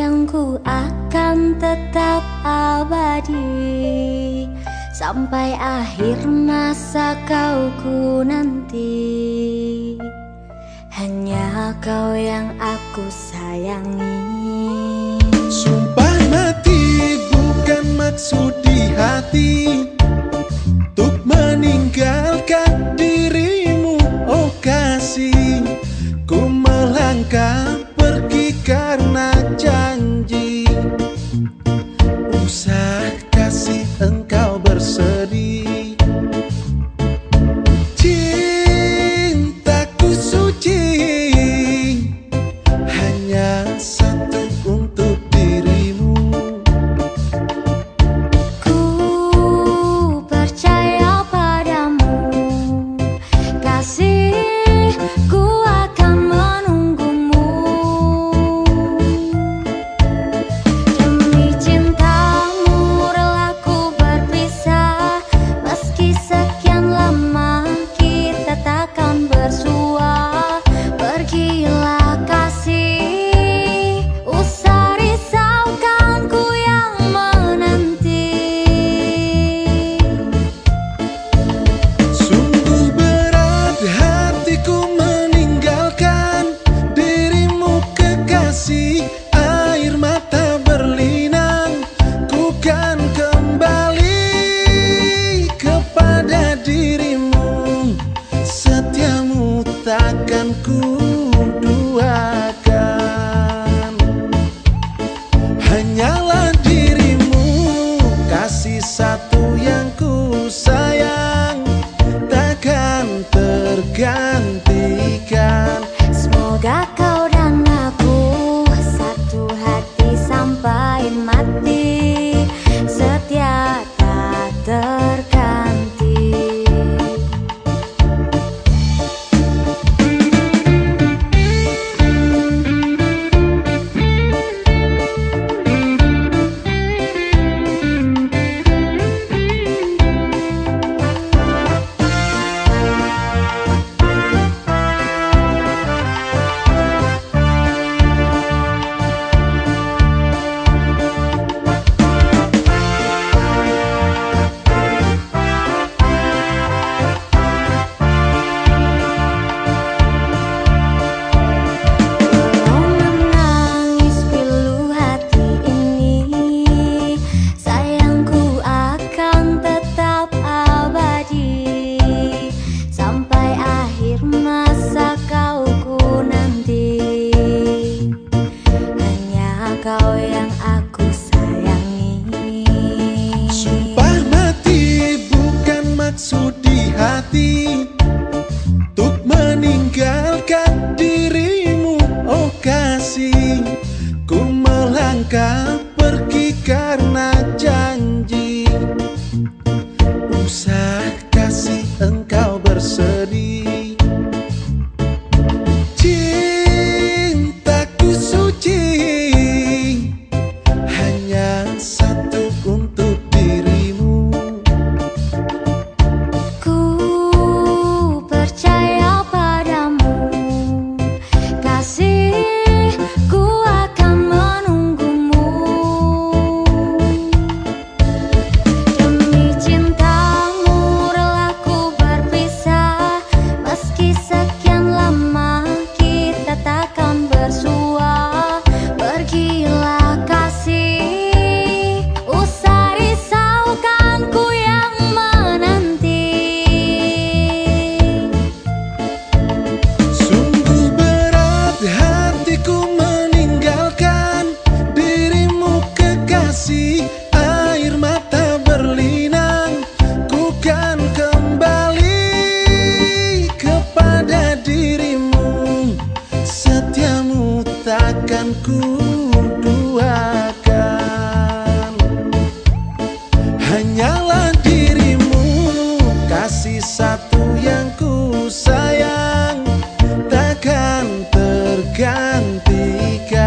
sayangku akan tetap abadi. Sampai akhir masa kau ku nanti. Hanya kau yang aku sayangi. Sumpah mati bukan maksud di hati. Bisa kasih engkau bersedih. Cintaku suci Hanya satu casa tu pergi karena ku doakan Hanyalah dirimu Kasih satu yang ku sayang. Takkan tergantikan.